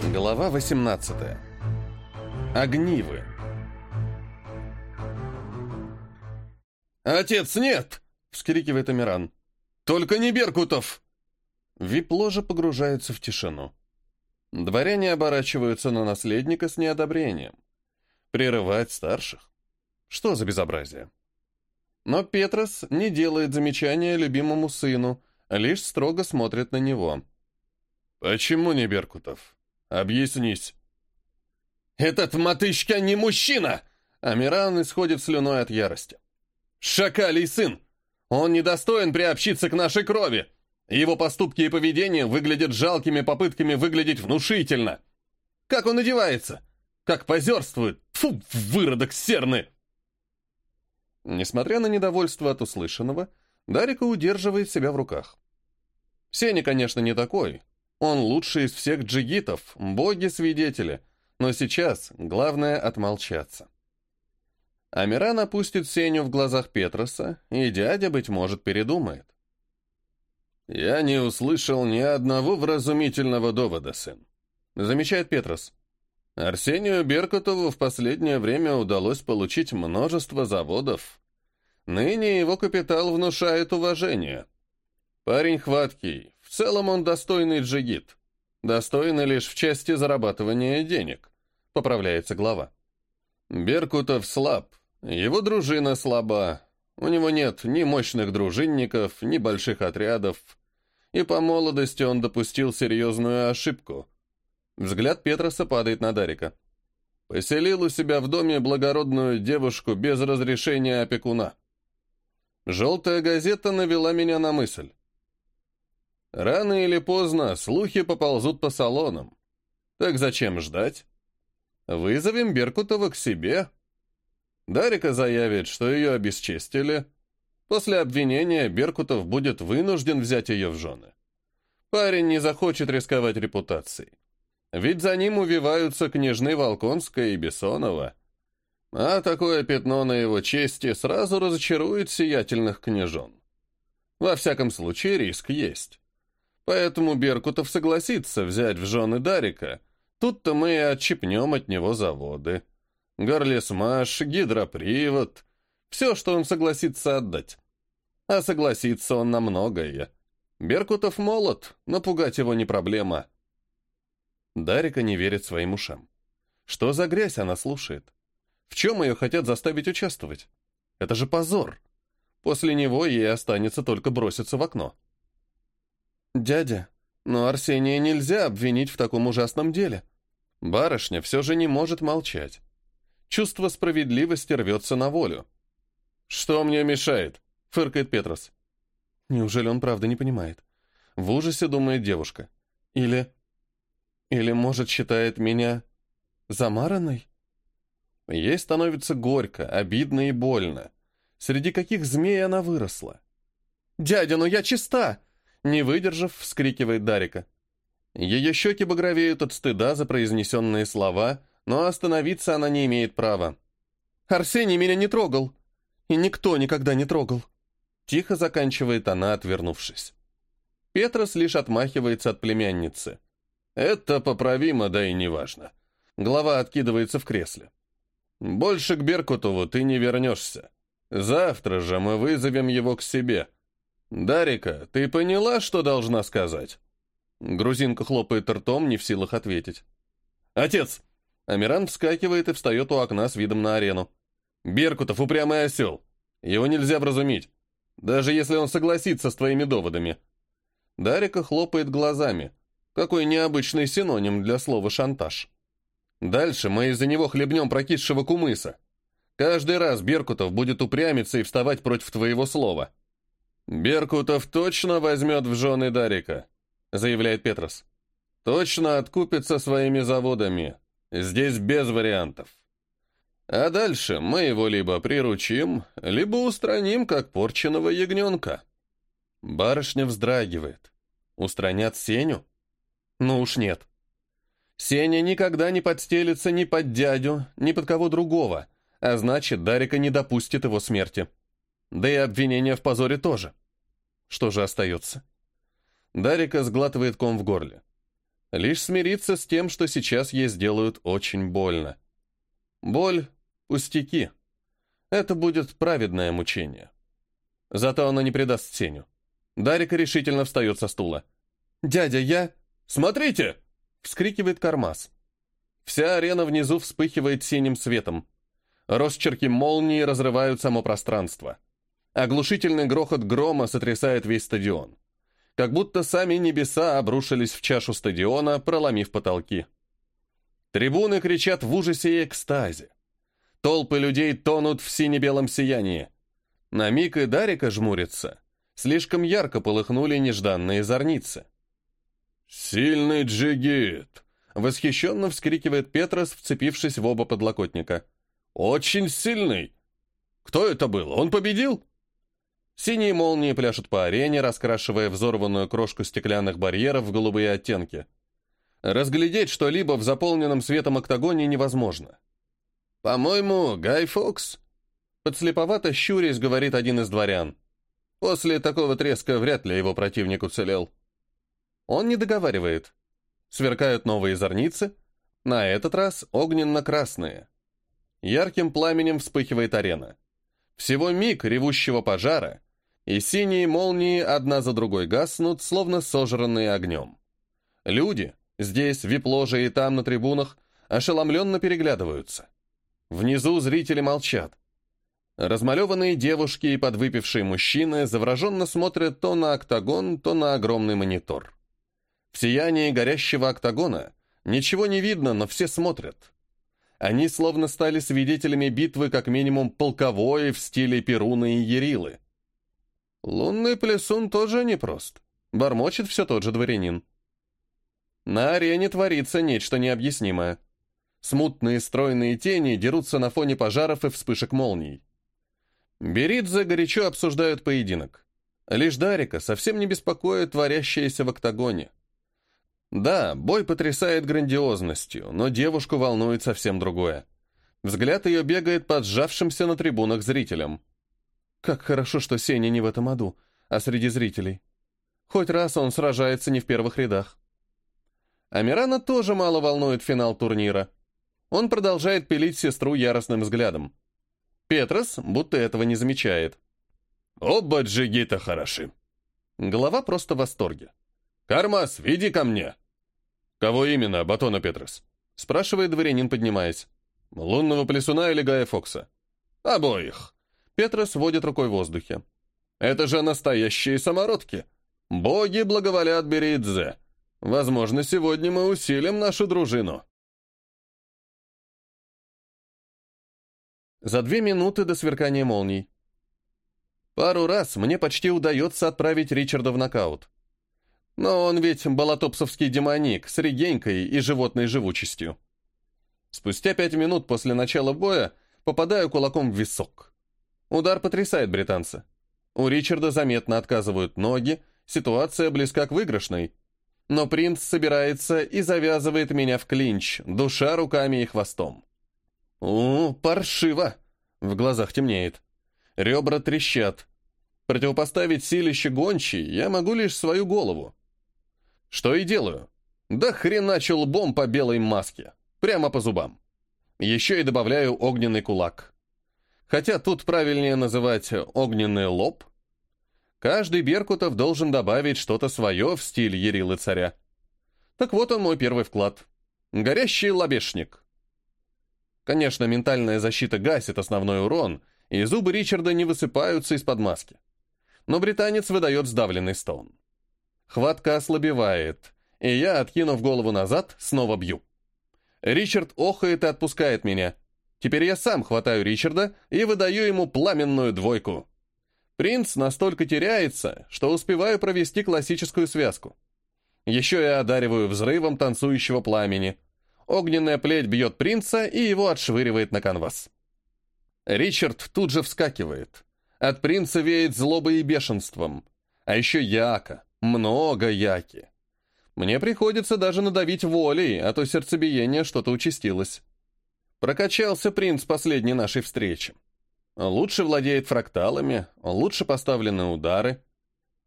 Глава 18. Огнивы. «Отец, нет!» — вскрикивает Амиран. «Только не Беркутов!» Вип-ложа погружается в тишину. Дворяне оборачиваются на наследника с неодобрением. Прерывать старших. Что за безобразие? Но Петрос не делает замечания любимому сыну, лишь строго смотрит на него. «Почему не Беркутов? Объяснись». «Этот мотычка не мужчина!» Амиран исходит слюной от ярости. «Шакалий сын! Он недостоин приобщиться к нашей крови! Его поступки и поведение выглядят жалкими попытками выглядеть внушительно! Как он одевается! Как позерствует! Фу, выродок серны!» Несмотря на недовольство от услышанного, Дарика удерживает себя в руках. Сеня, конечно, не такой, он лучший из всех джигитов, боги-свидетели. Но сейчас главное отмолчаться. Амиран опустит Сеню в глазах Петроса, и дядя, быть может, передумает. «Я не услышал ни одного вразумительного довода, сын», — замечает Петрос. Арсению Беркутову в последнее время удалось получить множество заводов. Ныне его капитал внушает уважение. Парень хваткий, целом он достойный джигит. Достойный лишь в части зарабатывания денег, поправляется глава. Беркутов слаб, его дружина слаба, у него нет ни мощных дружинников, ни больших отрядов, и по молодости он допустил серьезную ошибку. Взгляд Петроса падает на Дарика. Поселил у себя в доме благородную девушку без разрешения опекуна. Желтая газета навела меня на мысль. Рано или поздно слухи поползут по салонам. Так зачем ждать? Вызовем Беркутова к себе. Дарика заявит, что ее обесчестили. После обвинения Беркутов будет вынужден взять ее в жены. Парень не захочет рисковать репутацией. Ведь за ним увиваются княжны Волконская и Бессонова. А такое пятно на его чести сразу разочарует сиятельных княжон. Во всяком случае, риск есть. Поэтому Беркутов согласится взять в жены Дарика. Тут-то мы и отщипнем от него заводы. Горлесмаш, гидропривод. Все, что он согласится отдать. А согласится он на многое. Беркутов молод, напугать его не проблема. Дарика не верит своим ушам. Что за грязь она слушает? В чем ее хотят заставить участвовать? Это же позор. После него ей останется только броситься в окно. «Дядя, но Арсения нельзя обвинить в таком ужасном деле. Барышня все же не может молчать. Чувство справедливости рвется на волю». «Что мне мешает?» — фыркает Петрос. Неужели он правда не понимает? В ужасе думает девушка. Или... Или, может, считает меня замаранной? Ей становится горько, обидно и больно. Среди каких змей она выросла? «Дядя, ну я чиста!» Не выдержав, вскрикивает Дарика. Ее щеки багровеют от стыда за произнесенные слова, но остановиться она не имеет права. «Арсений меня не трогал! И никто никогда не трогал!» Тихо заканчивает она, отвернувшись. Петрос лишь отмахивается от племянницы. «Это поправимо, да и неважно». Глава откидывается в кресле. «Больше к Беркутову ты не вернешься. Завтра же мы вызовем его к себе. «Дарика, ты поняла, что должна сказать?» Грузинка хлопает ртом, не в силах ответить. «Отец!» Амиран вскакивает и встает у окна с видом на арену. «Беркутов упрямый осел. Его нельзя вразумить, даже если он согласится с твоими доводами». Дарика хлопает глазами. Какой необычный синоним для слова «шантаж». Дальше мы из-за него хлебнем прокисшего кумыса. Каждый раз Беркутов будет упрямиться и вставать против твоего слова. «Беркутов точно возьмет в жены Дарика», — заявляет Петрос. «Точно откупится своими заводами. Здесь без вариантов. А дальше мы его либо приручим, либо устраним, как порченого ягненка». Барышня вздрагивает. «Устранят Сеню?» «Ну уж нет». Сеня никогда не подстелится ни под дядю, ни под кого другого, а значит, Дарика не допустит его смерти. Да и обвинение в позоре тоже. Что же остается? Дарика сглатывает ком в горле. Лишь смириться с тем, что сейчас ей сделают очень больно. Боль — пустяки. Это будет праведное мучение. Зато она не предаст Сеню. Дарика решительно встает со стула. «Дядя, я...» «Смотрите!» — вскрикивает Кармаз. Вся арена внизу вспыхивает синим светом. Росчерки молнии разрывают само пространство. Оглушительный грохот грома сотрясает весь стадион. Как будто сами небеса обрушились в чашу стадиона, проломив потолки. Трибуны кричат в ужасе и экстазе. Толпы людей тонут в сине-белом сиянии. На миг и Дарика жмурится. Слишком ярко полыхнули нежданные зорницы. «Сильный джигит!» — восхищенно вскрикивает Петрос, вцепившись в оба подлокотника. «Очень сильный! Кто это был? Он победил?» Синие молнии пляшут по арене, раскрашивая взорванную крошку стеклянных барьеров в голубые оттенки. Разглядеть что-либо в заполненном светом октагоне невозможно. «По-моему, Гай Фокс», — подслеповато щурясь говорит один из дворян. После такого треска вряд ли его противник уцелел. Он не договаривает. Сверкают новые зорницы, на этот раз огненно-красные. Ярким пламенем вспыхивает арена. Всего миг ревущего пожара, и синие молнии одна за другой гаснут, словно сожранные огнем. Люди, здесь, в вип-ложе и там, на трибунах, ошеломленно переглядываются. Внизу зрители молчат. Размалеванные девушки и подвыпившие мужчины завороженно смотрят то на октагон, то на огромный монитор. В сиянии горящего октагона ничего не видно, но все смотрят. Они словно стали свидетелями битвы как минимум полковой в стиле Перуна и Ярилы. Лунный плесун тоже непрост. Бормочет все тот же дворянин. На арене творится нечто необъяснимое. Смутные стройные тени дерутся на фоне пожаров и вспышек молний. Беридзе горячо обсуждают поединок. Лишь Дарика совсем не беспокоит творящееся в октагоне. Да, бой потрясает грандиозностью, но девушку волнует совсем другое. Взгляд ее бегает под сжавшимся на трибунах зрителям. Как хорошо, что Сеня не в этом аду, а среди зрителей. Хоть раз он сражается не в первых рядах. Амирана тоже мало волнует финал турнира. Он продолжает пилить сестру яростным взглядом. Петрос будто этого не замечает. «Оба джигита хороши!» Голова просто в восторге. «Кармас, веди ко мне!» «Кого именно, Батона Петрос?» спрашивает дворянин, поднимаясь. «Лунного плесуна или Гая Фокса?» «Обоих!» Петрос водит рукой в воздухе. «Это же настоящие самородки! Боги благоволят Беридзе! Возможно, сегодня мы усилим нашу дружину!» За две минуты до сверкания молний. Пару раз мне почти удается отправить Ричарда в нокаут. Но он ведь болотопсовский демоник с регенькой и животной живучестью. Спустя пять минут после начала боя попадаю кулаком в висок. Удар потрясает британца. У Ричарда заметно отказывают ноги, ситуация близка к выигрышной. Но принц собирается и завязывает меня в клинч, душа руками и хвостом. «У, паршиво!» В глазах темнеет. Ребра трещат. Противопоставить силище гончей я могу лишь свою голову. Что и делаю. Да хреначу лбом по белой маске. Прямо по зубам. Еще и добавляю огненный кулак. Хотя тут правильнее называть огненный лоб. Каждый Беркутов должен добавить что-то свое в стиль Ярилы царя. Так вот он мой первый вклад. Горящий лобешник. Конечно, ментальная защита гасит основной урон, и зубы Ричарда не высыпаются из-под маски. Но британец выдает сдавленный стон. Хватка ослабевает, и я, откинув голову назад, снова бью. Ричард охает и отпускает меня. Теперь я сам хватаю Ричарда и выдаю ему пламенную двойку. Принц настолько теряется, что успеваю провести классическую связку. Еще я одариваю взрывом танцующего пламени – Огненная плеть бьет принца и его отшвыривает на канвас. Ричард тут же вскакивает. От принца веет злобой и бешенством. А еще яка. Много яки. Мне приходится даже надавить волей, а то сердцебиение что-то участилось. Прокачался принц последней нашей встречи. Лучше владеет фракталами, лучше поставлены удары.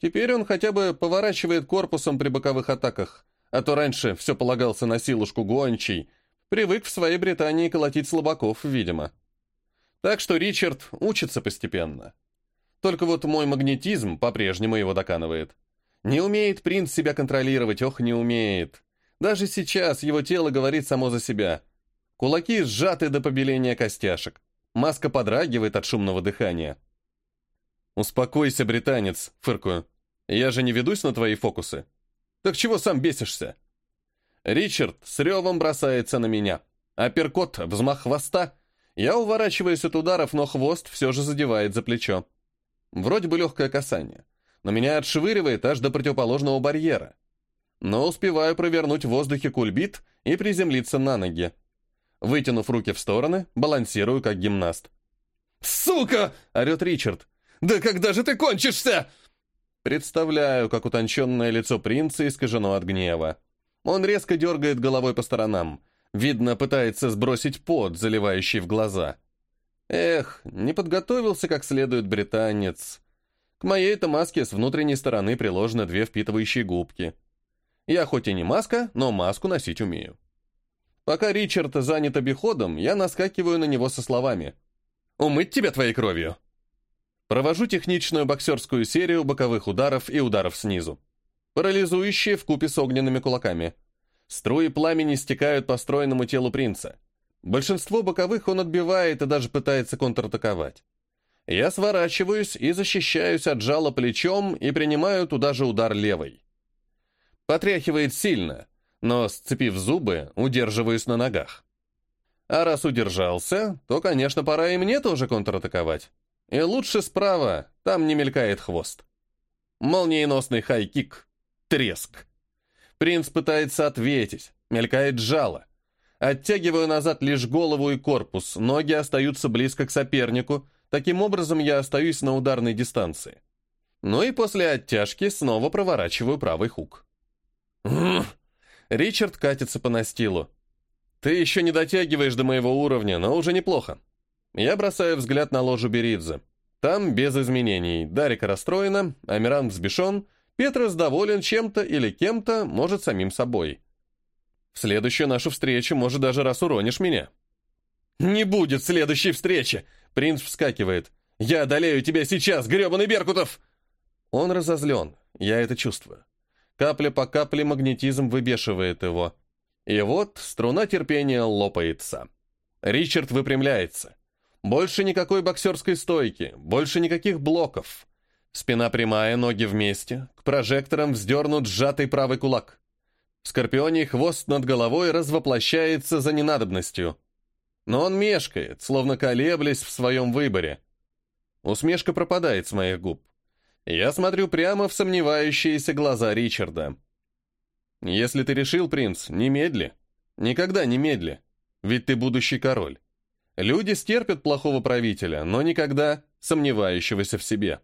Теперь он хотя бы поворачивает корпусом при боковых атаках, а то раньше все полагался на силушку гончий, привык в своей Британии колотить слабаков, видимо. Так что Ричард учится постепенно. Только вот мой магнетизм по-прежнему его доканывает. Не умеет принц себя контролировать, ох, не умеет. Даже сейчас его тело говорит само за себя. Кулаки сжаты до побеления костяшек. Маска подрагивает от шумного дыхания. «Успокойся, британец», — фыркую. «Я же не ведусь на твои фокусы. Так чего сам бесишься?» Ричард с ревом бросается на меня. Апперкот, взмах хвоста. Я уворачиваюсь от ударов, но хвост все же задевает за плечо. Вроде бы легкое касание, но меня отшвыривает аж до противоположного барьера. Но успеваю провернуть в воздухе кульбит и приземлиться на ноги. Вытянув руки в стороны, балансирую как гимнаст. «Сука!» — орет Ричард. «Да когда же ты кончишься?» Представляю, как утонченное лицо принца искажено от гнева. Он резко дергает головой по сторонам. Видно, пытается сбросить пот, заливающий в глаза. Эх, не подготовился как следует британец. К моей-то маске с внутренней стороны приложены две впитывающие губки. Я хоть и не маска, но маску носить умею. Пока Ричард занят обиходом, я наскакиваю на него со словами. «Умыть тебя твоей кровью!» Провожу техничную боксерскую серию боковых ударов и ударов снизу. Парализующие купе с огненными кулаками. Струи пламени стекают по стройному телу принца. Большинство боковых он отбивает и даже пытается контратаковать. Я сворачиваюсь и защищаюсь от жала плечом и принимаю туда же удар левой. Потряхивает сильно, но, сцепив зубы, удерживаюсь на ногах. А раз удержался, то, конечно, пора и мне тоже контратаковать. И лучше справа, там не мелькает хвост. Молниеносный хай-кик. Треск. Принц пытается ответить, мелькает жало. Оттягиваю назад лишь голову и корпус, ноги остаются близко к сопернику, таким образом я остаюсь на ударной дистанции. Ну и после оттяжки снова проворачиваю правый хук. Ричард катится по настилу. «Ты еще не дотягиваешь до моего уровня, но уже неплохо». Я бросаю взгляд на ложу Беридзе. Там без изменений. Дарика расстроена, Амиран взбешен, Петрос доволен чем-то или кем-то, может, самим собой. В следующую нашу встречу, может, даже раз уронишь меня. «Не будет следующей встречи!» Принц вскакивает. «Я одолею тебя сейчас, гребаный Беркутов!» Он разозлен, я это чувствую. Капля по капле магнетизм выбешивает его. И вот струна терпения лопается. Ричард выпрямляется. Больше никакой боксерской стойки, больше никаких блоков. Спина прямая, ноги вместе, к прожекторам вздернут сжатый правый кулак. Скорпионий хвост над головой развоплощается за ненадобностью. Но он мешкает, словно колеблясь в своем выборе. Усмешка пропадает с моих губ. Я смотрю прямо в сомневающиеся глаза Ричарда. «Если ты решил, принц, немедли. Никогда не медли. Ведь ты будущий король. Люди стерпят плохого правителя, но никогда сомневающегося в себе».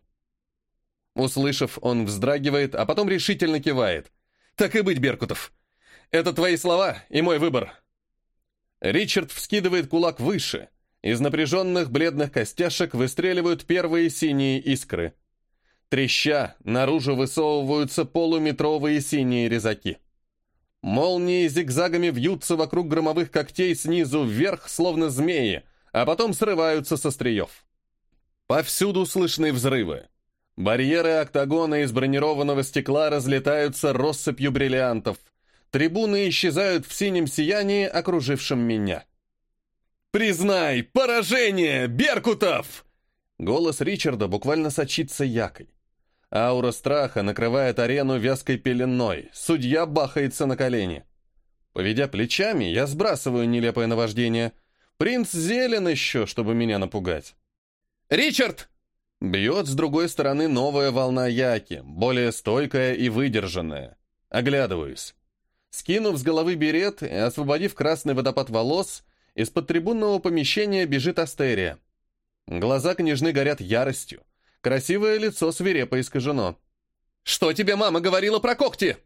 Услышав, он вздрагивает, а потом решительно кивает. «Так и быть, Беркутов. Это твои слова и мой выбор». Ричард вскидывает кулак выше. Из напряженных бледных костяшек выстреливают первые синие искры. Треща, наружу высовываются полуметровые синие резаки. Молнии зигзагами вьются вокруг громовых когтей снизу вверх, словно змеи, а потом срываются со стреев. Повсюду слышны взрывы. Барьеры октагона из бронированного стекла разлетаются россыпью бриллиантов. Трибуны исчезают в синем сиянии, окружившем меня. «Признай, поражение, Беркутов!» Голос Ричарда буквально сочится якой. Аура страха накрывает арену вязкой пеленой. Судья бахается на колени. Поведя плечами, я сбрасываю нелепое наваждение. Принц зелен еще, чтобы меня напугать. «Ричард!» Бьет с другой стороны новая волна яки, более стойкая и выдержанная. Оглядываюсь. Скинув с головы берет и освободив красный водопад волос, из-под трибунного помещения бежит Астерия. Глаза княжны горят яростью. Красивое лицо свирепо искажено. «Что тебе мама говорила про когти?»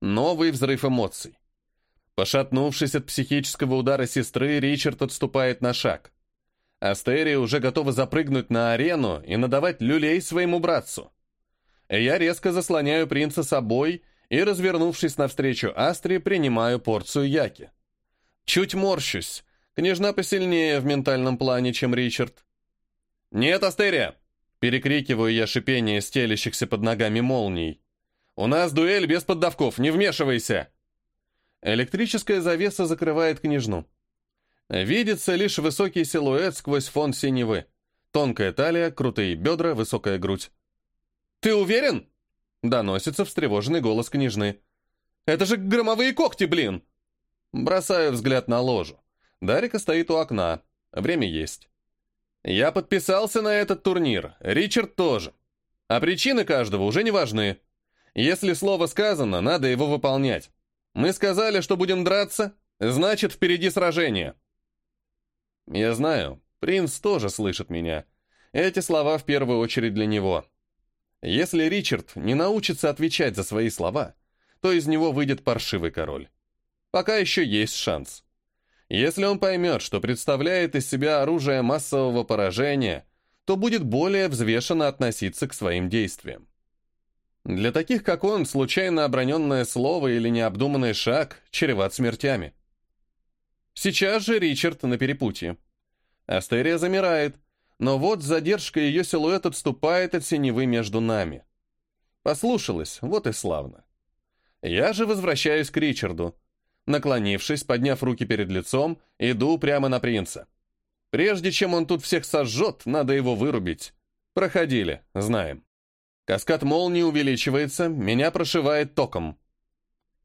Новый взрыв эмоций. Пошатнувшись от психического удара сестры, Ричард отступает на шаг. Астерия уже готова запрыгнуть на арену и надавать люлей своему братцу. Я резко заслоняю принца собой и, развернувшись навстречу Астре, принимаю порцию яки. Чуть морщусь. Княжна посильнее в ментальном плане, чем Ричард. «Нет, Астерия!» Перекрикиваю я шипение стелящихся под ногами молний. «У нас дуэль без поддавков, не вмешивайся!» Электрическая завеса закрывает княжну. Видится лишь высокий силуэт сквозь фон синевы. Тонкая талия, крутые бедра, высокая грудь. «Ты уверен?» — доносится встревоженный голос княжны. «Это же громовые когти, блин!» Бросаю взгляд на ложу. Дарика стоит у окна. Время есть. Я подписался на этот турнир, Ричард тоже. А причины каждого уже не важны. Если слово сказано, надо его выполнять. Мы сказали, что будем драться, значит, впереди сражение. Я знаю, принц тоже слышит меня. Эти слова в первую очередь для него. Если Ричард не научится отвечать за свои слова, то из него выйдет паршивый король. Пока еще есть шанс. Если он поймет, что представляет из себя оружие массового поражения, то будет более взвешенно относиться к своим действиям. Для таких, как он, случайно оброненное слово или необдуманный шаг чреват смертями. Сейчас же Ричард на перепутье. Астерия замирает, но вот задержка ее силуэт отступает от синевы между нами. Послушалась, вот и славно. Я же возвращаюсь к Ричарду. Наклонившись, подняв руки перед лицом, иду прямо на принца. Прежде чем он тут всех сожжет, надо его вырубить. Проходили, знаем. Каскад молнии увеличивается, меня прошивает током.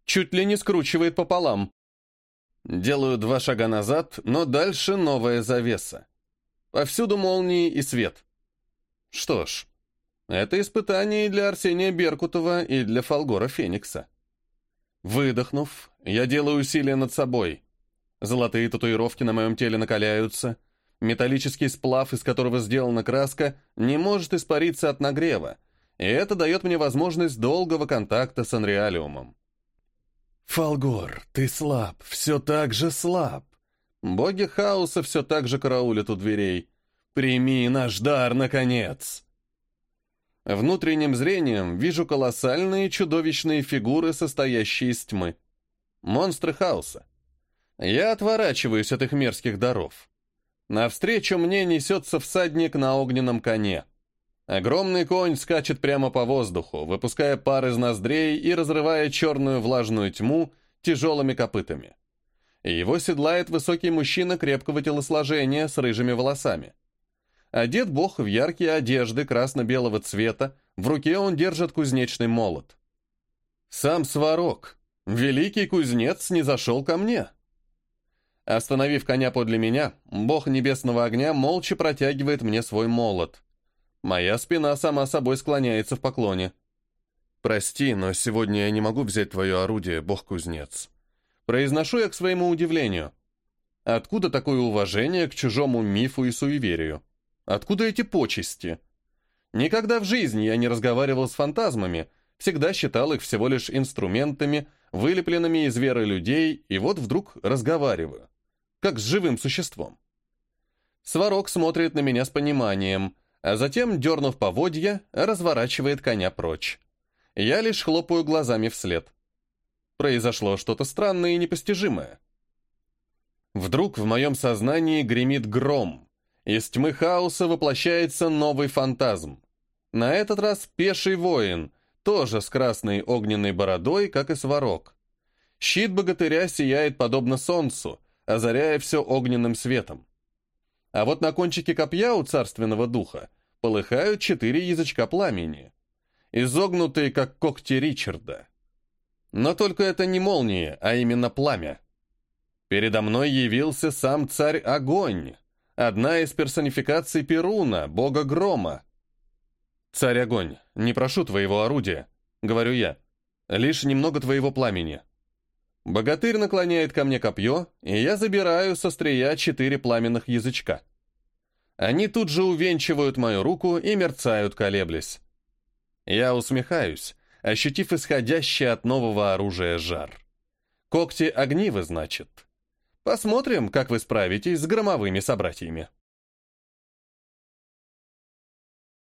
Чуть ли не скручивает пополам. Делаю два шага назад, но дальше новая завеса. Повсюду молнии и свет. Что ж, это испытание и для Арсения Беркутова, и для Фолгора Феникса. Выдохнув, я делаю усилия над собой. Золотые татуировки на моем теле накаляются. Металлический сплав, из которого сделана краска, не может испариться от нагрева, и это дает мне возможность долгого контакта с анреалиумом. «Фалгор, ты слаб, все так же слаб. Боги хаоса все так же караулят у дверей. Прими наш дар, наконец!» Внутренним зрением вижу колоссальные чудовищные фигуры, состоящие из тьмы. Монстры хаоса. Я отворачиваюсь от их мерзких даров. Навстречу мне несется всадник на огненном коне. Огромный конь скачет прямо по воздуху, выпуская пар из ноздрей и разрывая черную влажную тьму тяжелыми копытами. Его седлает высокий мужчина крепкого телосложения с рыжими волосами. Одет бог в яркие одежды красно-белого цвета, в руке он держит кузнечный молот. Сам Сварог, великий кузнец, не зашел ко мне. Остановив коня подле меня, бог небесного огня молча протягивает мне свой молот. Моя спина сама собой склоняется в поклоне. «Прости, но сегодня я не могу взять твое орудие, бог-кузнец». Произношу я к своему удивлению. Откуда такое уважение к чужому мифу и суеверию? Откуда эти почести? Никогда в жизни я не разговаривал с фантазмами, всегда считал их всего лишь инструментами, вылепленными из веры людей, и вот вдруг разговариваю. Как с живым существом. Сварог смотрит на меня с пониманием, а затем, дернув поводья, разворачивает коня прочь. Я лишь хлопаю глазами вслед. Произошло что-то странное и непостижимое. Вдруг в моем сознании гремит гром. Из тьмы хаоса воплощается новый фантазм. На этот раз пеший воин, тоже с красной огненной бородой, как и сварог. Щит богатыря сияет подобно солнцу, озаряя все огненным светом. А вот на кончике копья у царственного духа полыхают четыре язычка пламени, изогнутые, как когти Ричарда. Но только это не молния, а именно пламя. Передо мной явился сам царь Огонь, одна из персонификаций Перуна, бога грома. «Царь Огонь, не прошу твоего орудия», — говорю я, — «лишь немного твоего пламени». Богатырь наклоняет ко мне копье, и я забираю со стрия четыре пламенных язычка. Они тут же увенчивают мою руку и мерцают, колеблясь. Я усмехаюсь, ощутив исходящий от нового оружия жар. Когти огнивы, значит. Посмотрим, как вы справитесь с громовыми собратьями.